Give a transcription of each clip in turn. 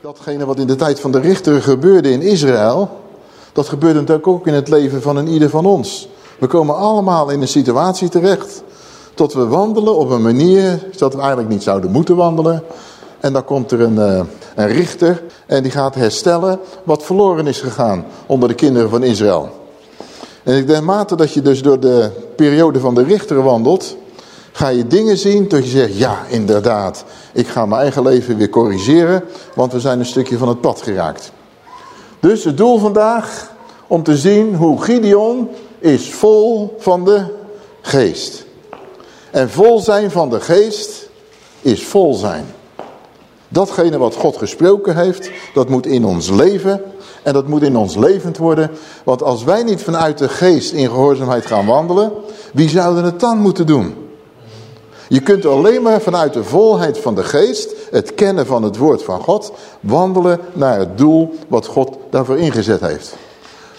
Datgene wat in de tijd van de richter gebeurde in Israël, dat gebeurt natuurlijk ook in het leven van een ieder van ons. We komen allemaal in een situatie terecht tot we wandelen op een manier dat we eigenlijk niet zouden moeten wandelen. En dan komt er een, eh, een richter en die gaat herstellen wat verloren is gegaan onder de kinderen van Israël. En ik denk mate dat je dus door de periode van de richter wandelt, ga je dingen zien dat je zegt, ja inderdaad, ik ga mijn eigen leven weer corrigeren, want we zijn een stukje van het pad geraakt. Dus het doel vandaag om te zien hoe Gideon is vol van de geest. En vol zijn van de geest is vol zijn. Datgene wat God gesproken heeft, dat moet in ons leven. En dat moet in ons levend worden. Want als wij niet vanuit de geest in gehoorzaamheid gaan wandelen, wie zouden het dan moeten doen? Je kunt alleen maar vanuit de volheid van de geest, het kennen van het woord van God, wandelen naar het doel wat God daarvoor ingezet heeft.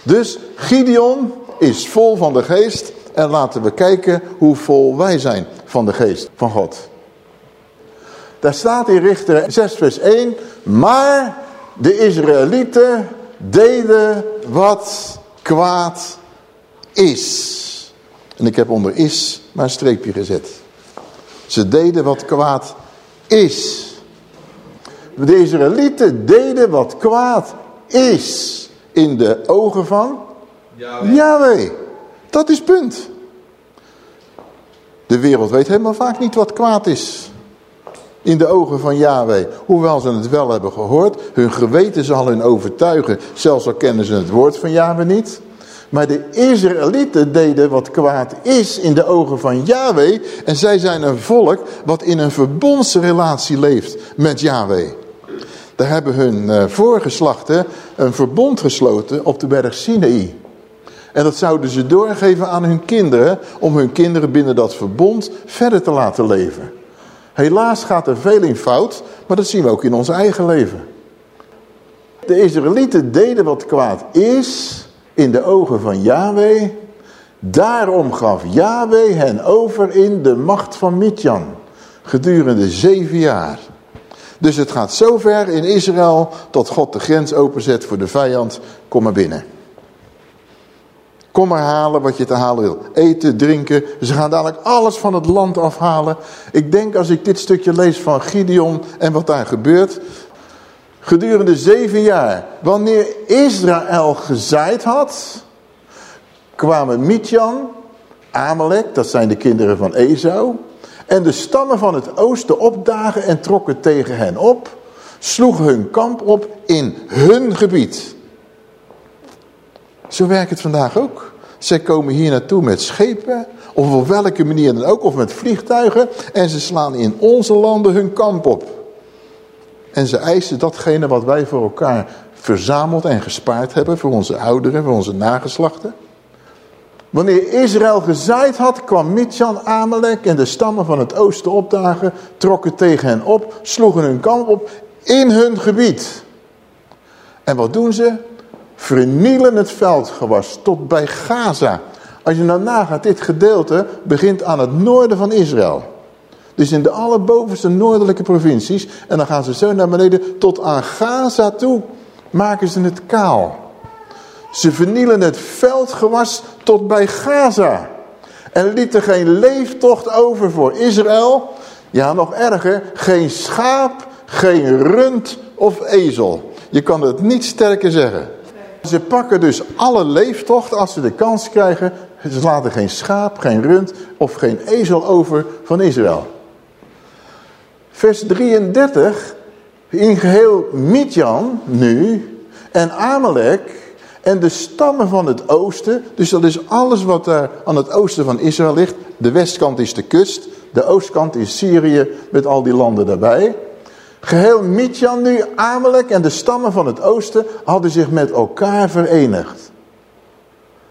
Dus Gideon is vol van de geest en laten we kijken hoe vol wij zijn van de geest van God. Daar staat in Richter 6 vers 1, maar de Israëlieten deden wat kwaad is. En ik heb onder is maar een streepje gezet. Ze deden wat kwaad is. De Israëlieten deden wat kwaad is in de ogen van Yahweh. Dat is punt. De wereld weet helemaal vaak niet wat kwaad is. In de ogen van Yahweh. Hoewel ze het wel hebben gehoord. Hun geweten zal hun overtuigen. Zelfs al kennen ze het woord van Yahweh niet. Maar de Israëlieten deden wat kwaad is in de ogen van Yahweh. En zij zijn een volk wat in een verbondsrelatie leeft met Yahweh. Daar hebben hun eh, voorgeslachten een verbond gesloten op de berg Sinaï. En dat zouden ze doorgeven aan hun kinderen, om hun kinderen binnen dat verbond verder te laten leven. Helaas gaat er veel in fout, maar dat zien we ook in ons eigen leven. De Israëlieten deden wat kwaad is in de ogen van Yahweh. Daarom gaf Yahweh hen over in de macht van Midjan. Gedurende zeven jaar. Dus het gaat zover in Israël tot God de grens openzet voor de vijand. Kom maar binnen. Kom maar halen wat je te halen wil. Eten, drinken. Ze gaan dadelijk alles van het land afhalen. Ik denk als ik dit stukje lees van Gideon en wat daar gebeurt. Gedurende zeven jaar, wanneer Israël gezaaid had, kwamen Midjan, Amalek, dat zijn de kinderen van Esau, en de stammen van het oosten opdagen en trokken tegen hen op, sloegen hun kamp op in hun gebied. Zo werkt het vandaag ook. Zij komen hier naartoe met schepen, of op welke manier dan ook, of met vliegtuigen. En ze slaan in onze landen hun kamp op. En ze eisen datgene wat wij voor elkaar verzameld en gespaard hebben, voor onze ouderen, voor onze nageslachten. Wanneer Israël gezaaid had, kwam Midjan, Amalek en de stammen van het oosten opdagen, trokken tegen hen op, sloegen hun kamp op in hun gebied. En wat doen ze? Vernielen het veldgewas tot bij Gaza. Als je nou nagaat, dit gedeelte begint aan het noorden van Israël. Dus in de allerbovenste noordelijke provincies. En dan gaan ze zo naar beneden tot aan Gaza toe. Maken ze het kaal. Ze vernielen het veldgewas tot bij Gaza. En lieten geen leeftocht over voor Israël. Ja, nog erger, geen schaap, geen rund of ezel. Je kan het niet sterker zeggen. Ze pakken dus alle leeftocht als ze de kans krijgen. Ze laten geen schaap, geen rund of geen ezel over van Israël. Vers 33. In geheel Midjan nu en Amalek en de stammen van het oosten, dus dat is alles wat daar aan het oosten van Israël ligt. De westkant is de kust, de oostkant is Syrië met al die landen daarbij. Geheel Midjan nu, Amalek en de stammen van het oosten hadden zich met elkaar verenigd.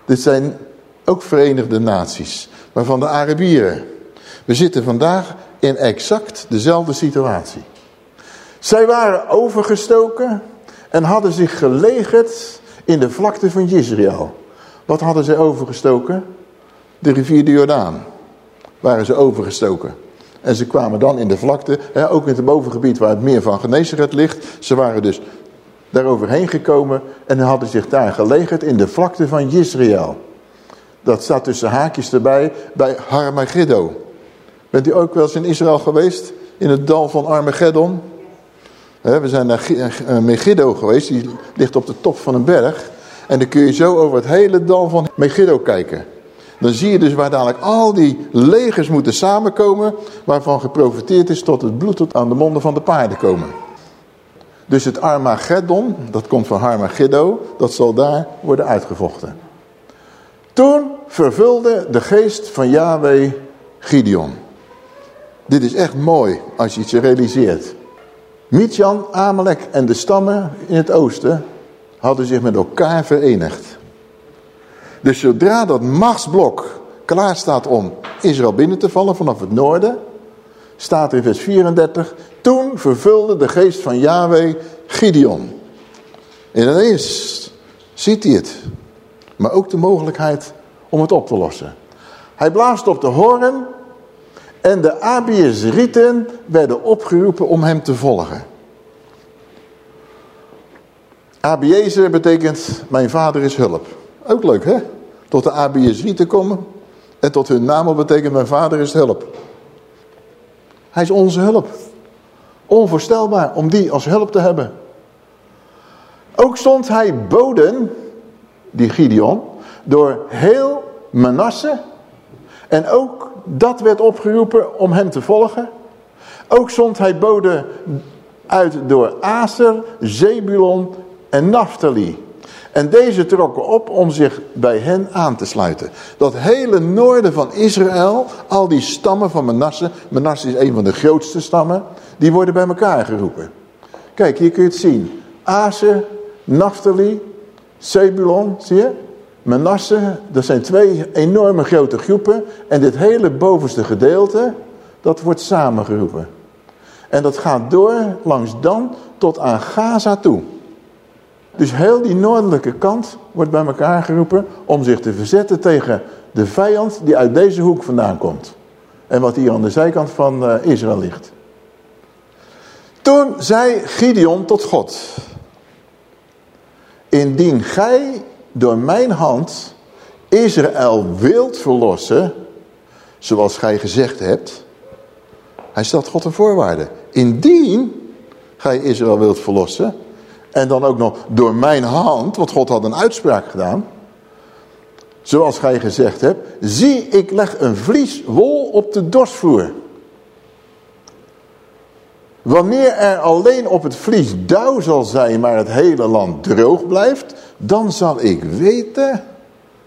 Dit zijn ook Verenigde Naties, maar van de Arabieren. We zitten vandaag in exact dezelfde situatie. Zij waren overgestoken en hadden zich gelegerd in de vlakte van Israël. Wat hadden zij overgestoken? De rivier de Jordaan. Waren ze overgestoken. En ze kwamen dan in de vlakte, hè, ook in het bovengebied waar het meer van Genesaret ligt. Ze waren dus daar overheen gekomen en hadden zich daar gelegerd in de vlakte van Israël. Dat staat tussen haakjes erbij bij Harmageddo. Bent u ook wel eens in Israël geweest? In het dal van Armageddon? We zijn naar eh, Megiddo geweest, die ligt op de top van een berg. En dan kun je zo over het hele dal van Megiddo kijken. Dan zie je dus waar dadelijk al die legers moeten samenkomen... waarvan geprofiteerd is tot het bloed tot aan de monden van de paarden komen. Dus het Armageddon, dat komt van Harmageddo, dat zal daar worden uitgevochten. Toen vervulde de geest van Yahweh Gideon. Dit is echt mooi als je je realiseert. Midian, Amalek en de stammen in het oosten hadden zich met elkaar verenigd. Dus zodra dat machtsblok klaar staat om Israël binnen te vallen vanaf het noorden, staat in vers 34, toen vervulde de geest van Yahweh Gideon. En ineens ziet hij het, maar ook de mogelijkheid om het op te lossen. Hij blaast op de hoorn en de Abiezrieten werden opgeroepen om hem te volgen. Abiezer betekent mijn vader is hulp. Ook leuk hè? Tot de Abiezrieten komen en tot hun naam betekent mijn vader is hulp. Hij is onze hulp. Onvoorstelbaar om die als hulp te hebben. Ook stond hij boden, die Gideon, door heel Manasse en ook dat werd opgeroepen om hem te volgen. Ook zond hij boden uit door Aser, Zebulon en Naphtali. En deze trokken op om zich bij hen aan te sluiten. Dat hele noorden van Israël, al die stammen van Manasse, Manasse is een van de grootste stammen, die worden bij elkaar geroepen. Kijk, hier kun je het zien. Aser, Naphtali, Zebulon, zie je? Manasse, dat zijn twee enorme grote groepen. En dit hele bovenste gedeelte, dat wordt samengeroepen. En dat gaat door langs Dan tot aan Gaza toe. Dus heel die noordelijke kant wordt bij elkaar geroepen om zich te verzetten tegen de vijand die uit deze hoek vandaan komt. En wat hier aan de zijkant van eh, Israël ligt. Toen zei Gideon tot God. Indien gij door mijn hand Israël wilt verlossen, zoals gij gezegd hebt. Hij stelt God een voorwaarde. Indien gij Israël wilt verlossen, en dan ook nog door mijn hand, want God had een uitspraak gedaan. Zoals gij gezegd hebt, zie ik leg een vlies wol op de dorsvloer. Wanneer er alleen op het vlies dauw zal zijn, maar het hele land droog blijft, dan zal ik weten,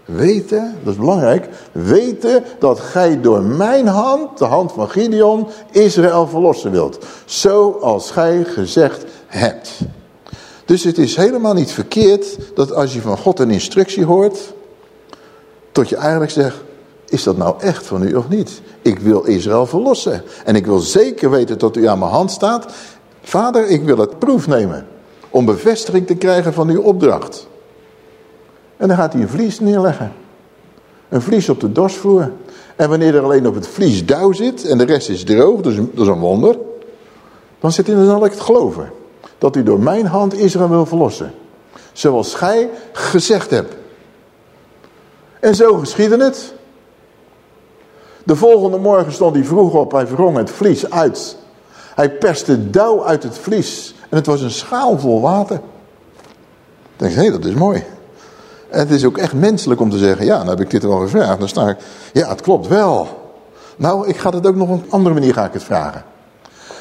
weten, dat is belangrijk, weten dat gij door mijn hand, de hand van Gideon, Israël verlossen wilt. Zoals gij gezegd hebt. Dus het is helemaal niet verkeerd dat als je van God een instructie hoort, tot je eigenlijk zegt, is dat nou echt van u of niet? Ik wil Israël verlossen. En ik wil zeker weten dat u aan mijn hand staat. Vader, ik wil het proef nemen. Om bevestiging te krijgen van uw opdracht. En dan gaat hij een vlies neerleggen. Een vlies op de dorsvloer. En wanneer er alleen op het vlies dauw zit en de rest is droog, is, dat is een wonder. Dan zit hij dan het geloven. Dat u door mijn hand Israël wil verlossen. Zoals gij gezegd hebt. En zo geschiedde het. De volgende morgen stond hij vroeg op, hij wrong het vlies uit. Hij perste dauw uit het vlies. En het was een schaal vol water. Ik denk, hé, dat is mooi. Het is ook echt menselijk om te zeggen, ja, dan heb ik dit wel gevraagd. Dan sta ik, ja, het klopt wel. Nou, ik ga het ook nog op een andere manier ga ik het vragen.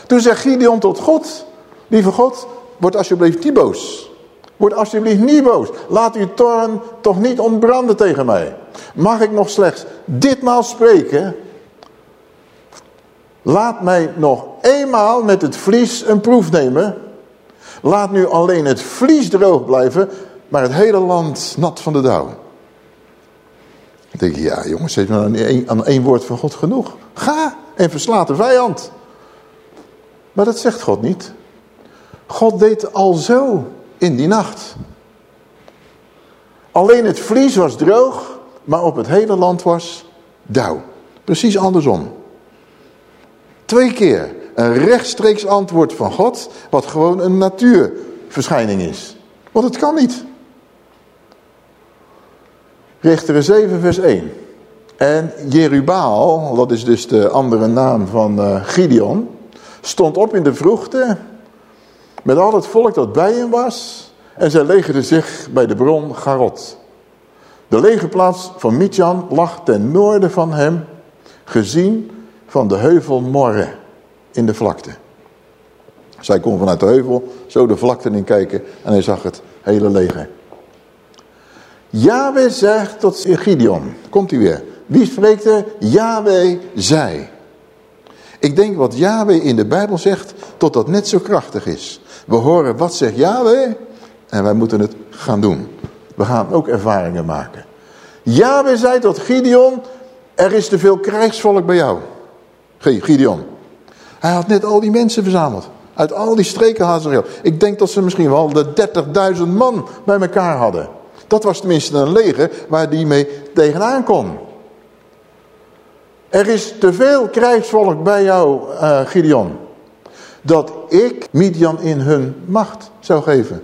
Toen zegt Gideon tot God, lieve God, word alsjeblieft niet boos. Word alsjeblieft niet boos. Laat uw toorn toch niet ontbranden tegen mij. Mag ik nog slechts ditmaal spreken? Laat mij nog eenmaal met het vlies een proef nemen. Laat nu alleen het vlies droog blijven, maar het hele land nat van de dauw. Dan denk ja jongens, heeft nou aan één, woord van God genoeg? Ga en verslaat de vijand. Maar dat zegt God niet. God deed al zo in die nacht. Alleen het vlies was droog, maar op het hele land was dauw. Precies andersom. Twee keer een rechtstreeks antwoord van God, wat gewoon een natuurverschijning is. Want het kan niet. Richteren 7 vers 1. En Jerubaal, dat is dus de andere naam van uh, Gideon, stond op in de vroegte met al het volk dat bij hem was en zij legerden zich bij de bron Garot. De legerplaats van Midjan lag ten noorden van hem, gezien van de heuvel Morre in de vlakte. Zij kon vanuit de heuvel zo de vlakte in kijken en hij zag het hele leger. Yahweh zegt tot Gideon, komt hij weer. Wie spreekt er? Yahweh zei. Ik denk wat Yahweh in de Bijbel zegt, tot dat net zo krachtig is. We horen wat zegt Yahweh en wij moeten het gaan doen. We gaan ook ervaringen maken. Yahweh zei tot Gideon, er is te veel krijgsvolk bij jou. Gideon. Hij had net al die mensen verzameld. Uit al die streken Hazael. Ik denk dat ze misschien wel de 30.000 man bij elkaar hadden. Dat was tenminste een leger waar die mee tegenaan kon. Er is te veel krijgsvolk bij jou, uh, Gideon. Dat ik Midian in hun macht zou geven.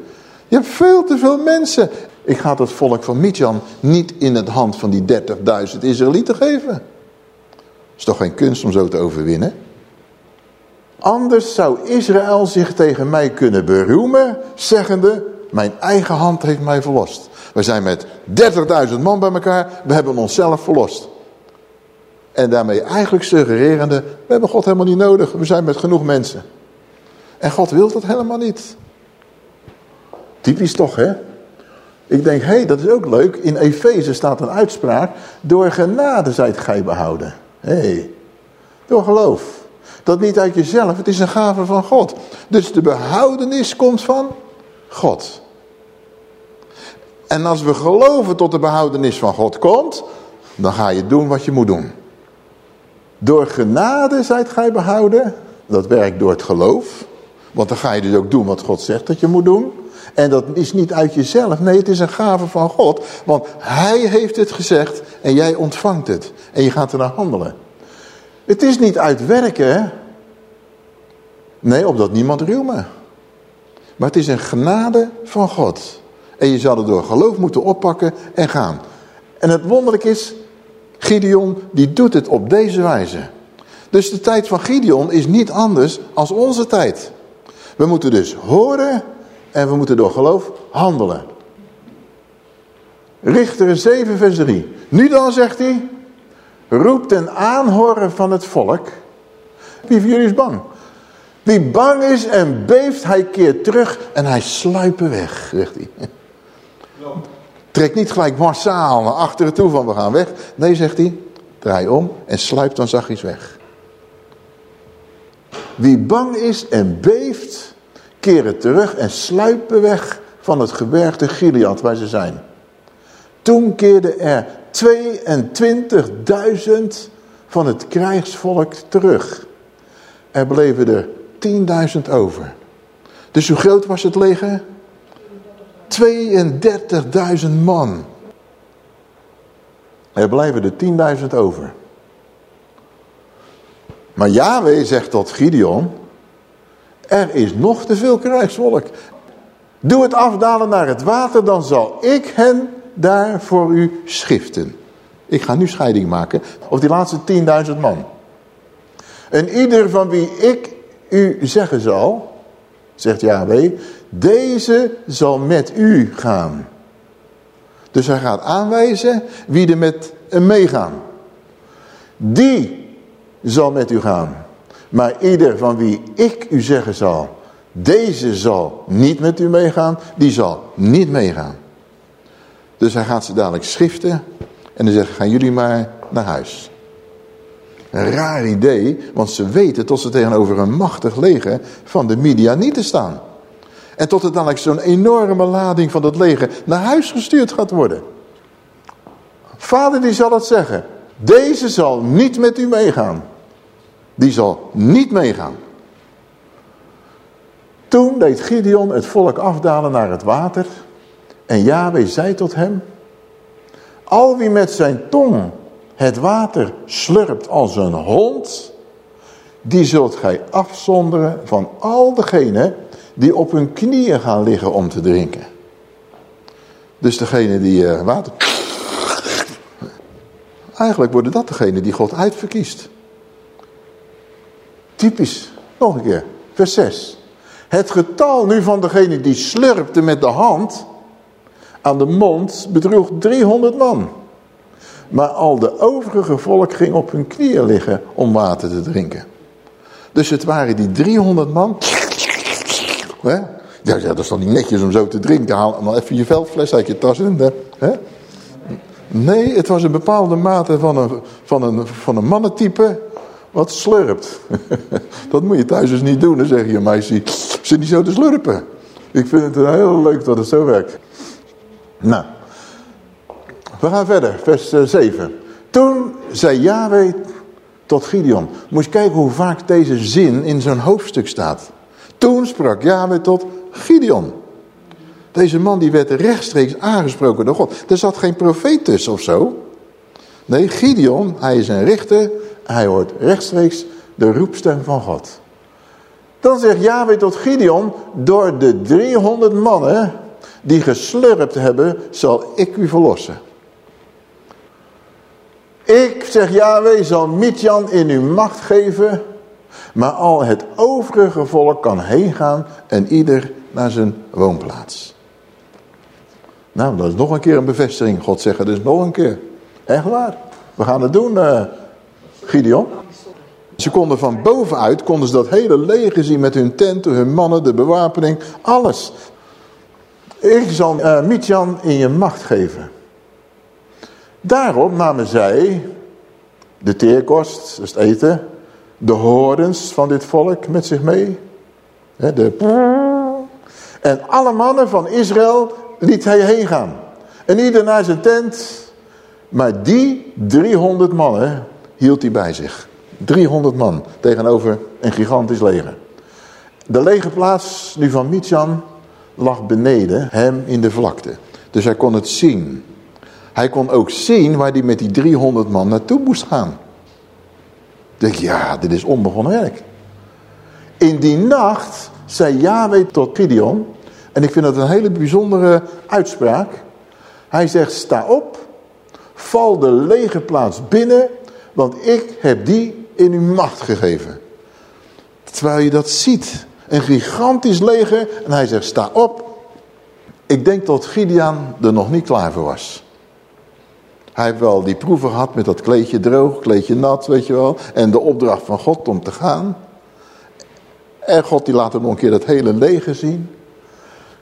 Je hebt veel te veel mensen. Ik ga het volk van Midian niet in het hand van die 30.000 Israëlieten geven. Is toch geen kunst om zo te overwinnen? Anders zou Israël zich tegen mij kunnen beroemen, zeggende, mijn eigen hand heeft mij verlost. We zijn met 30.000 man bij elkaar, we hebben onszelf verlost. En daarmee eigenlijk suggererende, we hebben God helemaal niet nodig, we zijn met genoeg mensen. En God wil dat helemaal niet. Typisch toch, hè? Ik denk, hé, hey, dat is ook leuk. In Efeze staat een uitspraak. Door genade zijt gij behouden. Hé, hey, door geloof. Dat niet uit jezelf, het is een gave van God. Dus de behoudenis komt van God. En als we geloven tot de behoudenis van God komt, dan ga je doen wat je moet doen. Door genade zijt gij behouden. Dat werkt door het geloof. Want dan ga je dus ook doen wat God zegt dat je moet doen. En dat is niet uit jezelf. Nee, het is een gave van God. Want hij heeft het gezegd en jij ontvangt het. En je gaat er naar handelen. Het is niet uit werken. Nee, opdat niemand ruwme. Maar het is een genade van God. En je zal het door geloof moeten oppakken en gaan. En het wonderlijk is, Gideon die doet het op deze wijze. Dus de tijd van Gideon is niet anders als onze tijd. We moeten dus horen en we moeten door geloof handelen. Richter 7 vers 3. Nu dan zegt hij, roep ten aanhoren van het volk. Wie van jullie is bang? Wie bang is en beeft, hij keert terug en hij sluipen weg, zegt hij. Trek niet gelijk massaal naar achteren toe van we gaan weg. Nee, zegt hij, draai om en sluip dan zachtjes weg. Wie bang is en beeft, keren terug en sluipen weg van het gebergte Gilead waar ze zijn. Toen keerden er 22.000 van het krijgsvolk terug. Er bleven er 10.000 over. Dus hoe groot was het leger? 32.000 man. Er blijven er 10.000 over. Maar Yahweh zegt tot Gideon, er is nog te veel krijgsvolk. Doe het afdalen naar het water, dan zal ik hen daar voor u schiften. Ik ga nu scheiding maken op die laatste 10.000 man. En ieder van wie ik u zeggen zal, zegt Yahweh, deze zal met u gaan. Dus hij gaat aanwijzen wie er met hem meegaan. Die zal met u gaan. Maar ieder van wie ik u zeggen zal, deze zal niet met u meegaan, die zal niet meegaan. Dus hij gaat ze dadelijk schriften en dan zegt gaan jullie maar naar huis. Een raar idee, want ze weten tot ze tegenover een machtig leger van de Midianieten staan. En tot er dadelijk zo'n enorme lading van dat leger naar huis gestuurd gaat worden. Vader die zal het zeggen. Deze zal niet met u meegaan. Die zal niet meegaan. Toen deed Gideon het volk afdalen naar het water. En Yahweh zei tot hem. Al wie met zijn tong het water slurpt als een hond. Die zult gij afzonderen van al degenen die op hun knieën gaan liggen om te drinken. Dus degene die uh, water... Eigenlijk worden dat degene die God uitverkiest. Typisch. Nog een keer. Vers 6. Het getal nu van degene die slurpte met de hand aan de mond bedroeg 300 man. Maar al de overige volk ging op hun knieën liggen om water te drinken. Dus het waren die 300 man. Ja, dat is dan niet netjes om zo te drinken. Haal maar even je veldfles uit je tas. En, hè? Nee, het was een bepaalde mate van een, van een, van een mannentype wat slurpt. dat moet je thuis dus niet doen. Dan zeg je meisje, zit niet zo te slurpen. Ik vind het heel leuk dat het zo werkt. Nou, we gaan verder, vers 7. Eh, Toen zei Yahweh tot Gideon. Moet je kijken hoe vaak deze zin in zo'n hoofdstuk staat. Toen sprak Yahweh tot Gideon. Deze man die werd rechtstreeks aangesproken door God. Er zat geen profeet tussen of zo. Nee, Gideon, hij is een richter. Hij hoort rechtstreeks de roepstem van God. Dan zegt Yahweh tot Gideon, door de 300 mannen die geslurpt hebben, zal ik u verlossen. Ik, zeg Yahweh, zal Midjan in uw macht geven, maar al het overige volk kan heen gaan en ieder naar zijn woonplaats. Nou, dat is nog een keer een bevestiging. God zegt dus nog een keer. Echt waar. We gaan het doen, uh, Gideon. Ze konden van bovenuit, konden ze dat hele leger zien met hun tenten, hun mannen, de bewapening, alles. Ik zal uh, in je macht geven. Daarop namen zij de teerkost, dus het eten, de horens van dit volk met zich mee. De... En alle mannen van Israël liet hij heen gaan. En ieder naar zijn tent. Maar die 300 mannen hield hij bij zich. 300 man tegenover een gigantisch leger. De legerplaats nu van Midjan lag beneden hem in de vlakte. Dus hij kon het zien. Hij kon ook zien waar hij met die 300 man naartoe moest gaan. denk ja, dit is onbegonnen werk. In die nacht zei Yahweh tot Gideon, en ik vind dat een hele bijzondere uitspraak. Hij zegt, sta op, val de legerplaats binnen, want ik heb die in uw macht gegeven. Terwijl je dat ziet, een gigantisch leger, en hij zegt, sta op. Ik denk dat Gideon er nog niet klaar voor was. Hij heeft wel die proeven gehad met dat kleedje droog, kleedje nat, weet je wel. En de opdracht van God om te gaan. En God die laat hem nog een keer dat hele leger zien.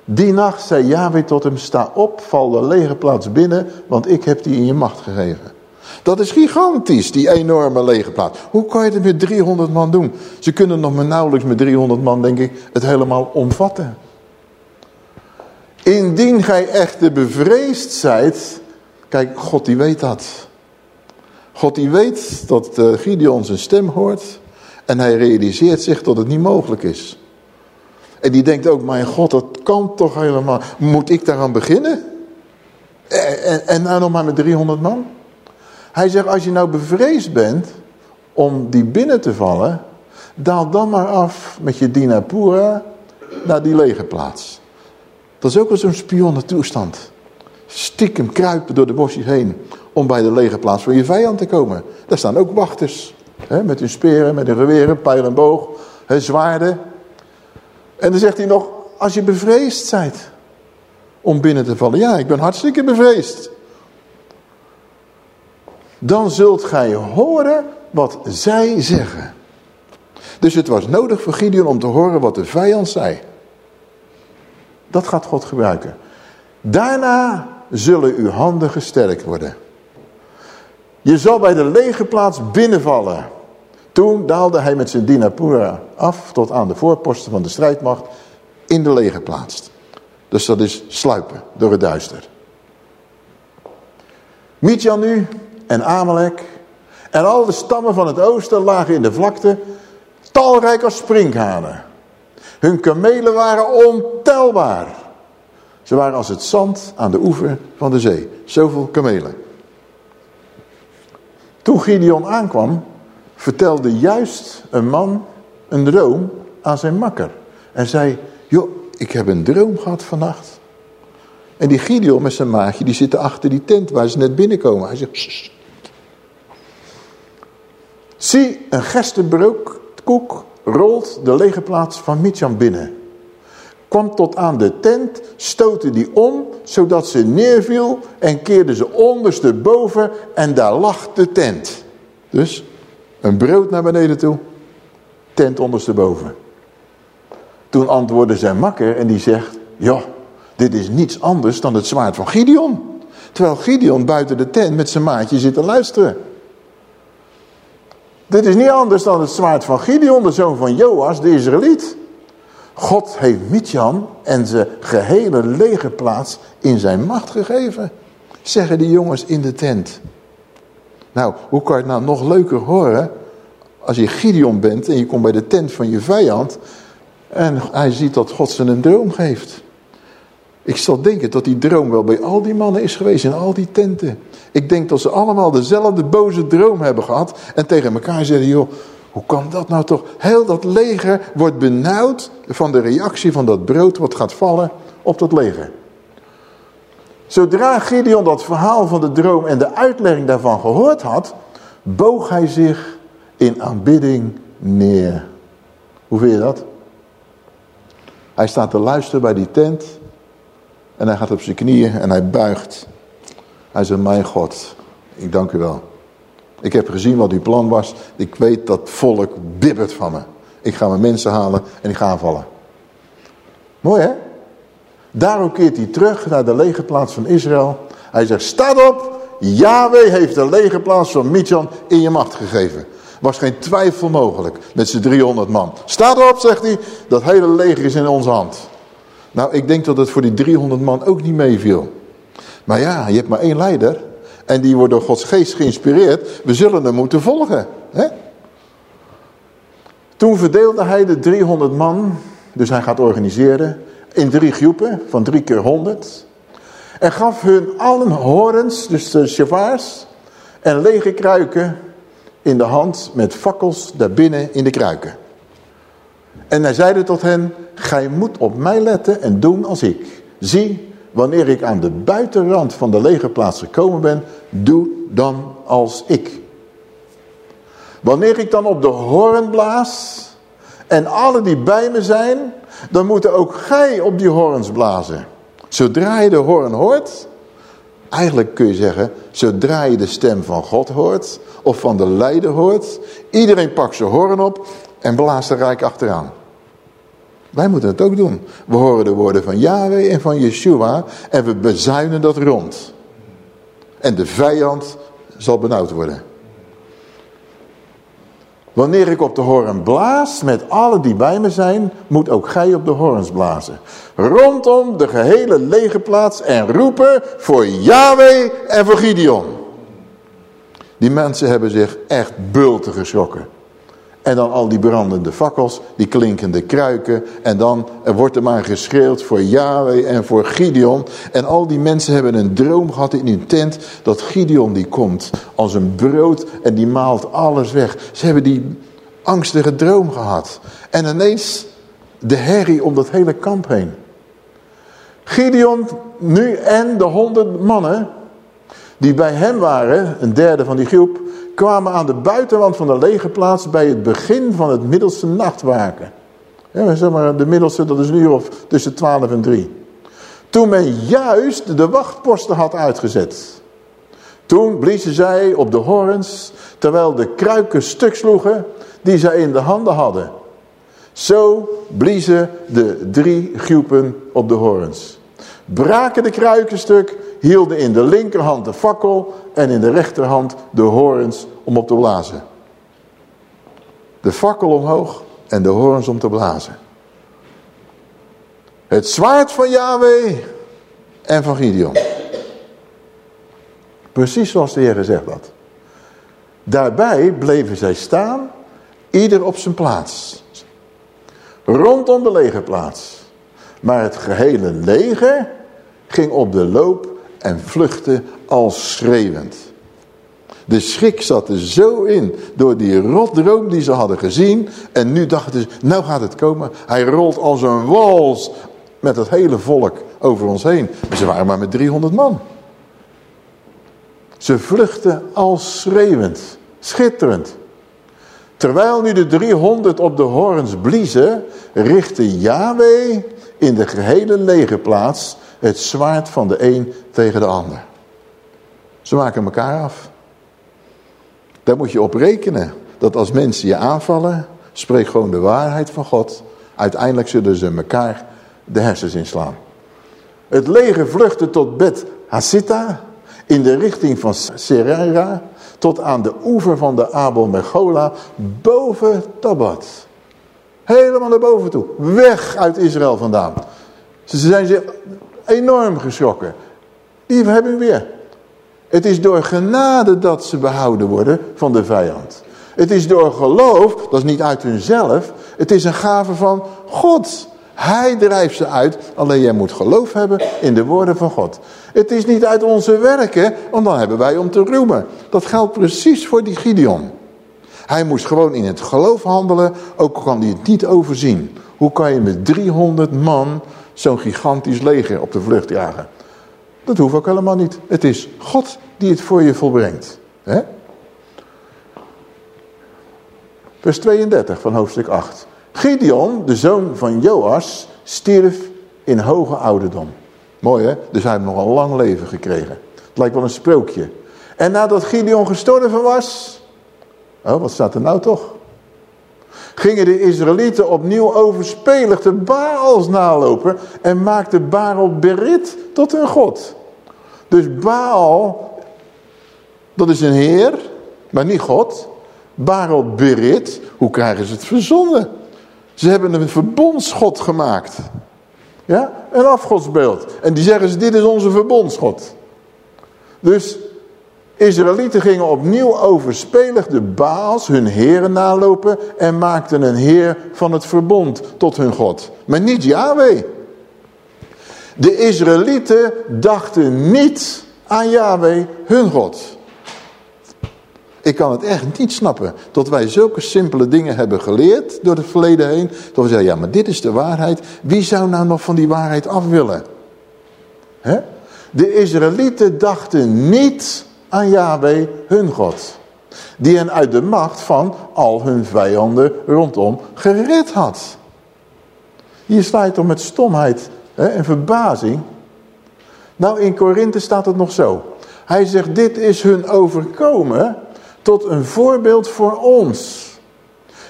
Die nacht zei Yahweh tot hem, sta op, val de legerplaats binnen, want ik heb die in je macht gegeven. Dat is gigantisch, die enorme legerplaats. Hoe kan je het met 300 man doen? Ze kunnen nog maar nauwelijks met 300 man, denk ik, het helemaal omvatten. Indien gij echter bevreesd zijt, Kijk, God die weet dat. God die weet dat uh, Gideon zijn stem hoort. En hij realiseert zich dat het niet mogelijk is. En die denkt ook, mijn God, dat kan toch helemaal. Moet ik daaraan beginnen? En, en, en nou nog maar met 300 man? Hij zegt, als je nou bevreesd bent om die binnen te vallen... daal dan maar af met je Dinapura naar die legerplaats. Dat is ook wel zo'n spionnentoestand stiekem kruipen door de bosjes heen om bij de legerplaats van je vijand te komen. Daar staan ook wachters, hè, met hun speren, met hun geweren, pijl en boog, hè, zwaarden. En dan zegt hij nog, als je bevreesd bent om binnen te vallen. Ja, ik ben hartstikke bevreesd. Dan zult gij horen wat zij zeggen. Dus het was nodig voor Gideon om te horen wat de vijand zei. Dat gaat God gebruiken. Daarna zullen uw handen gesterkt worden. Je zal bij de legerplaats binnenvallen. Toen daalde hij met zijn dinapura af tot aan de voorposten van de strijdmacht in de legerplaats. Dus dat is sluipen door het duister. Midjan nu en Amalek en al de stammen van het oosten lagen in de vlakte, talrijk als sprinkhanen. Hun kamelen waren ontelbaar. Ze waren als het zand aan de oever van de zee. Zoveel kamelen. Toen Gideon aankwam, vertelde juist een man een droom aan zijn makker. En zei, joh, ik heb een droom gehad vannacht. En die Gideon met zijn maatje, die zitten achter die tent waar ze net binnenkomen. Hij zegt, Zie, een gerstenbroodkoek rolt de lege plaats van Midjan binnen. Kwam tot aan de tent, stootte die om, zodat ze neerviel en keerde ze ondersteboven en daar lag de tent. Dus een brood naar beneden toe, tent ondersteboven. Toen antwoordde zijn makker en die zegt, ja, dit is niets anders dan het zwaard van Gideon. Terwijl Gideon buiten de tent met zijn maatje zit te luisteren. Dit is niet anders dan het zwaard van Gideon, de zoon van Joas, de Israëliet. God heeft Midjan en zijn gehele legerplaats in zijn macht gegeven. Zeggen die jongens in de tent. Nou, hoe kan je het nou nog leuker horen als je Gideon bent en je komt bij de tent van je vijand en hij ziet dat God ze een droom geeft. Ik zal denken dat die droom wel bij al die mannen is geweest in al die tenten. Ik denk dat ze allemaal dezelfde boze droom hebben gehad en tegen elkaar zeggen, joh, hoe kan dat nou toch? Heel dat leger wordt benauwd van de reactie van dat brood wat gaat vallen op dat leger. Zodra Gideon dat verhaal van de droom en de uitlegging daarvan gehoord had, boog hij zich in aanbidding neer. Hoe vind je dat? Hij staat te luisteren bij die tent en hij gaat op zijn knieën en hij buigt. Hij zegt, mijn God, ik dank u wel. Ik heb gezien wat uw plan was. Ik weet dat volk bibbert van me. Ik ga mijn mensen halen en ik ga aanvallen. Mooi hè? Daarom keert hij terug naar de legerplaats van Israël. Hij zegt, staat op. Yahweh heeft de legerplaats van Midjan in je macht gegeven. Was geen twijfel mogelijk met zijn 300 man. Staat op, zegt hij. Dat hele leger is in onze hand. Nou, ik denk dat het voor die 300 man ook niet meeviel. Maar ja, je hebt maar één leider. En die wordt door Gods geest geïnspireerd. We zullen hem moeten volgen. Hè? Toen verdeelde hij de 300 man. Dus hij gaat organiseren. In drie groepen van drie keer 100. En gaf hun allen horens, dus de chavaars. En lege kruiken in de hand met fakkels daarbinnen in de kruiken. En hij zeide tot hen, gij moet op mij letten en doen als ik. Zie, wanneer ik aan de buitenrand van de legerplaats gekomen ben, doe dan als ik. Wanneer ik dan op de hoorn blaas en alle die bij me zijn, dan moeten ook gij op die horens blazen. Zodra je de hoorn hoort, eigenlijk kun je zeggen, zodra je de stem van God hoort of van de leider hoort, iedereen pakt zijn hoorn op en blaast er rijk achteraan. Wij moeten het ook doen. We horen de woorden van Yahweh en van Yeshua en we bezuinen dat rond. En de vijand zal benauwd worden. Wanneer ik op de hoorn blaas met alle die bij me zijn, moet ook gij op de hoorns blazen. Rondom de gehele legerplaats en roepen voor Yahweh en voor Gideon. Die mensen hebben zich echt bulten geschrokken. En dan al die brandende fakkels, die klinkende kruiken. En dan er wordt er maar geschreeuwd voor Yahweh en voor Gideon. En al die mensen hebben een droom gehad in hun tent. Dat Gideon die komt als een brood en die maalt alles weg. Ze hebben die angstige droom gehad. En ineens de herrie om dat hele kamp heen. Gideon nu en de honderd mannen die bij hem waren, een derde van die groep, kwamen aan de buitenwand van de legerplaats bij het begin van het middelste nachtwaken. Ja, zeg maar, de middelste, dat is uur of tussen 12 en 3. Toen men juist de wachtposten had uitgezet. Toen bliezen zij op de horens, terwijl de kruiken stuk sloegen die zij in de handen hadden. Zo bliezen de drie groepen op de horens. Braken de kruiken stuk hielden in de linkerhand de fakkel en in de rechterhand de horens om op te blazen. De fakkel omhoog en de horens om te blazen. Het zwaard van Yahweh en van Gideon. Precies zoals de Heer gezegd had. Daarbij bleven zij staan, ieder op zijn plaats. Rondom de legerplaats. Maar het gehele leger ging op de loop en vluchtte al schreeuwend. De schrik zat er zo in door die rotdroom die ze hadden gezien. En nu dachten ze, nou gaat het komen. Hij rolt als een wals met het hele volk over ons heen. Maar ze waren maar met 300 man. Ze vluchten al schreeuwend, schitterend. Terwijl nu de 300 op de horens bliezen, richtte Yahweh in de gehele legerplaats het zwaard van de een tegen de ander. Ze maken elkaar af. Daar moet je op rekenen. Dat als mensen je aanvallen, spreek gewoon de waarheid van God. Uiteindelijk zullen ze elkaar de hersens inslaan. Het leger vluchtte tot Bet Hasita in de richting van Serera tot aan de oever van de Abel Mechola boven Tabat. Helemaal naar boven toe. Weg uit Israël vandaan. Ze zijn zich enorm geschrokken. Die hebben we weer. Het is door genade dat ze behouden worden van de vijand. Het is door geloof, dat is niet uit hunzelf. Het is een gave van God. Hij drijft ze uit, alleen jij moet geloof hebben in de woorden van God. Het is niet uit onze werken, want dan hebben wij om te roemen. Dat geldt precies voor die Gideon. Hij moest gewoon in het geloof handelen, ook kan hij het niet overzien. Hoe kan je met 300 man zo'n gigantisch leger op de vlucht jagen? Dat hoeft ook helemaal niet. Het is God die het voor je volbrengt. Vers 32 van hoofdstuk 8. Gideon, de zoon van Joas, stierf in hoge ouderdom. Mooi hè? Dus hij heeft nog een lang leven gekregen. Het lijkt wel een sprookje. En nadat Gideon gestorven was... Oh, wat staat er nou toch? Gingen de Israëlieten opnieuw overspelig de Baals nalopen... en maakten Baal Berit tot hun god. Dus Baal, dat is een heer, maar niet God. Baal Berit, hoe krijgen ze het verzonnen? Ze hebben een verbondsgod gemaakt. Ja, een afgodsbeeld. En die zeggen ze, dit is onze verbondsgod. Dus Israëlieten gingen opnieuw overspelig de Baals, hun heren nalopen en maakten een heer van het verbond tot hun God. Maar niet Yahweh. De Israëlieten dachten niet aan Yahweh, hun God. Ik kan het echt niet snappen. Dat wij zulke simpele dingen hebben geleerd door het verleden heen. Dat we zeggen, ja maar dit is de waarheid. Wie zou nou nog van die waarheid af willen? De Israëlieten dachten niet aan Yahweh, hun God. Die hen uit de macht van al hun vijanden rondom gered had. Hier staat toch met stomheid hè, en verbazing. Nou in Korinthe staat het nog zo. Hij zegt dit is hun overkomen tot een voorbeeld voor ons.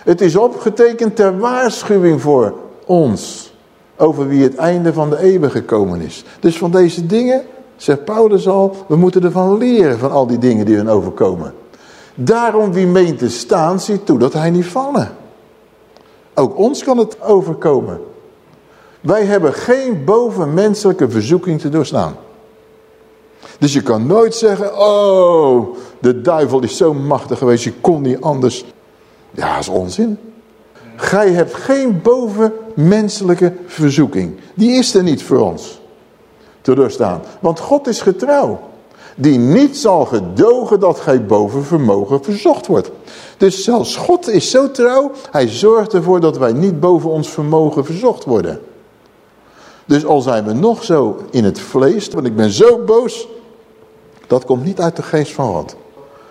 Het is opgetekend ter waarschuwing voor ons. Over wie het einde van de eeuwen gekomen is. Dus van deze dingen, zegt Paulus al, we moeten ervan leren van al die dingen die hun overkomen. Daarom wie meent te staan, ziet toe dat hij niet vallen. Ook ons kan het overkomen. Wij hebben geen bovenmenselijke verzoeking te doorstaan. Dus je kan nooit zeggen, oh, de duivel is zo machtig geweest, je kon niet anders. Ja, dat is onzin. Gij hebt geen bovenmenselijke verzoeking. Die is er niet voor ons te doorstaan. Want God is getrouw. Die niet zal gedogen dat gij boven vermogen verzocht wordt. Dus zelfs God is zo trouw. Hij zorgt ervoor dat wij niet boven ons vermogen verzocht worden. Dus al zijn we nog zo in het vlees. Want ik ben zo boos. Dat komt niet uit de geest van God.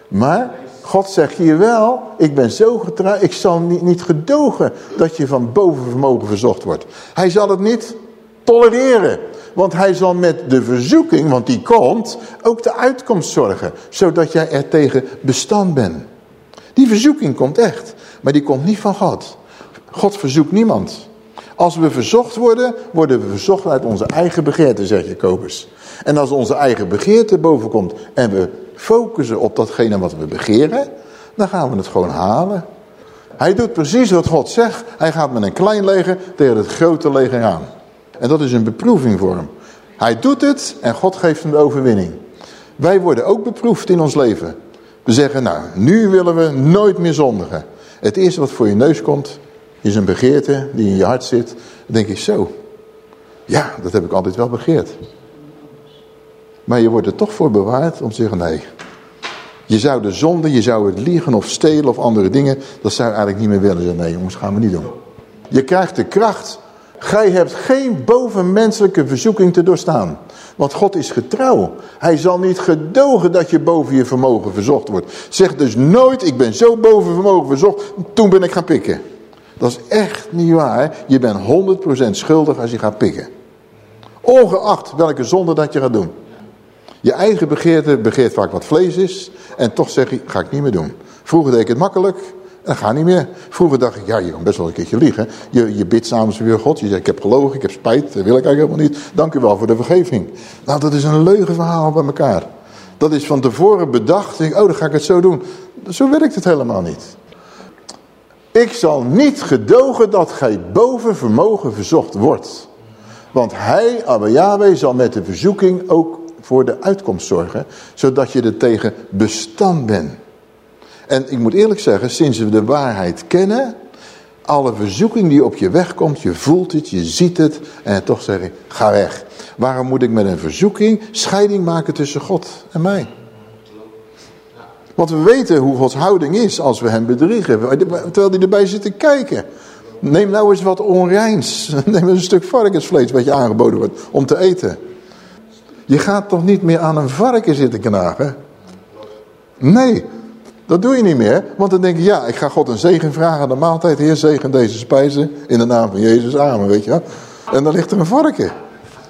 Maar God zegt hier wel, ik ben zo getrouw, ik zal niet, niet gedogen dat je van boven vermogen verzocht wordt. Hij zal het niet tolereren. Want hij zal met de verzoeking, want die komt, ook de uitkomst zorgen. Zodat jij er tegen bestand bent. Die verzoeking komt echt, maar die komt niet van God. God verzoekt niemand. Als we verzocht worden, worden we verzocht uit onze eigen begeerte, zegt Jacobus. En als onze eigen begeerte bovenkomt en we focussen op datgene wat we begeren, dan gaan we het gewoon halen. Hij doet precies wat God zegt. Hij gaat met een klein leger tegen het grote leger aan. En dat is een beproeving voor hem. Hij doet het en God geeft hem de overwinning. Wij worden ook beproefd in ons leven. We zeggen, nou, nu willen we nooit meer zondigen. Het eerste wat voor je neus komt, is een begeerte die in je hart zit. Dan denk ik, zo, ja, dat heb ik altijd wel begeerd. Maar je wordt er toch voor bewaard om te zeggen, nee. Je zou de zonde, je zou het liegen of stelen of andere dingen, dat zou je eigenlijk niet meer willen. Nee jongens, gaan we niet doen. Je krijgt de kracht. Gij hebt geen bovenmenselijke verzoeking te doorstaan. Want God is getrouw. Hij zal niet gedogen dat je boven je vermogen verzocht wordt. Zeg dus nooit, ik ben zo boven vermogen verzocht, toen ben ik gaan pikken. Dat is echt niet waar. Je bent 100% schuldig als je gaat pikken. Ongeacht welke zonde dat je gaat doen. Je eigen begeerte begeert vaak wat vlees is. En toch zeg je, ga ik niet meer doen. Vroeger deed ik het makkelijk. En ga niet meer. Vroeger dacht ik, ja, je kan best wel een keertje liegen. Je, je bidt samen weer God. Je zegt, ik heb gelogen, ik heb spijt. Dat wil ik eigenlijk helemaal niet. Dank u wel voor de vergeving. Nou, dat is een leugenverhaal bij elkaar. Dat is van tevoren bedacht. Denk, oh, dan ga ik het zo doen. Zo werkt het helemaal niet. Ik zal niet gedogen dat gij boven vermogen verzocht wordt. Want hij, Abba Yahweh, zal met de verzoeking ook voor de uitkomst zorgen. Zodat je er tegen bestand bent. En ik moet eerlijk zeggen, sinds we de waarheid kennen... alle verzoeking die op je weg komt, je voelt het, je ziet het... en toch zeg ik, ga weg. Waarom moet ik met een verzoeking scheiding maken tussen God en mij? Want we weten hoe Gods houding is als we hem bedriegen. Terwijl hij erbij zit te kijken. Neem nou eens wat onreins. Neem een stuk varkensvlees wat je aangeboden wordt om te eten. Je gaat toch niet meer aan een varken zitten knagen? Nee, dat doe je niet meer. Want dan denk je, ja, ik ga God een zegen vragen aan de maaltijd. Heer, zegen deze spijzen in de naam van Jezus. Amen, weet je wel. En dan ligt er een varken.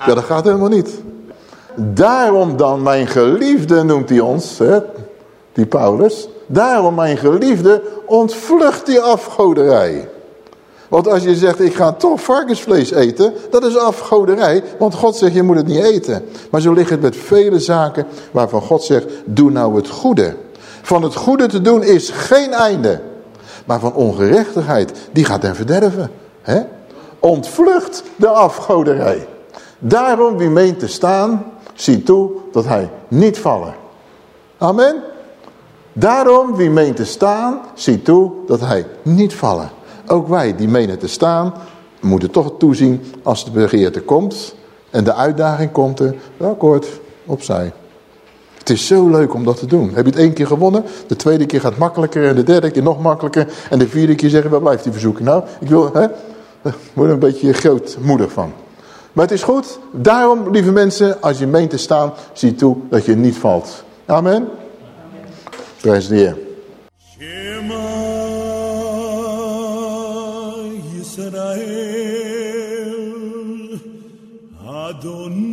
Ja, dat gaat helemaal niet. Daarom dan mijn geliefde noemt hij ons, hè, die Paulus. Daarom mijn geliefde ontvlucht die afgoderij. Want als je zegt, ik ga toch varkensvlees eten, dat is afgoderij. Want God zegt, je moet het niet eten. Maar zo ligt het met vele zaken waarvan God zegt, doe nou het goede. Van het goede te doen is geen einde. Maar van ongerechtigheid, die gaat ten verderven. Ontvlucht de afgoderij. Daarom wie meent te staan, zie toe dat hij niet vallen. Amen. Daarom wie meent te staan, zie toe dat hij niet vallen. Ook wij die menen te staan, moeten toch toezien als de begeerte komt en de uitdaging komt er, akkoord, opzij. Het is zo leuk om dat te doen. Heb je het één keer gewonnen, de tweede keer gaat makkelijker en de derde keer nog makkelijker. En de vierde keer zeggen, waar blijft die verzoeking nou? Ik wil, hè, word er een beetje grootmoedig van. Maar het is goed. Daarom, lieve mensen, als je meent te staan, zie toe dat je niet valt. Amen. Prijs de Heer. Adonai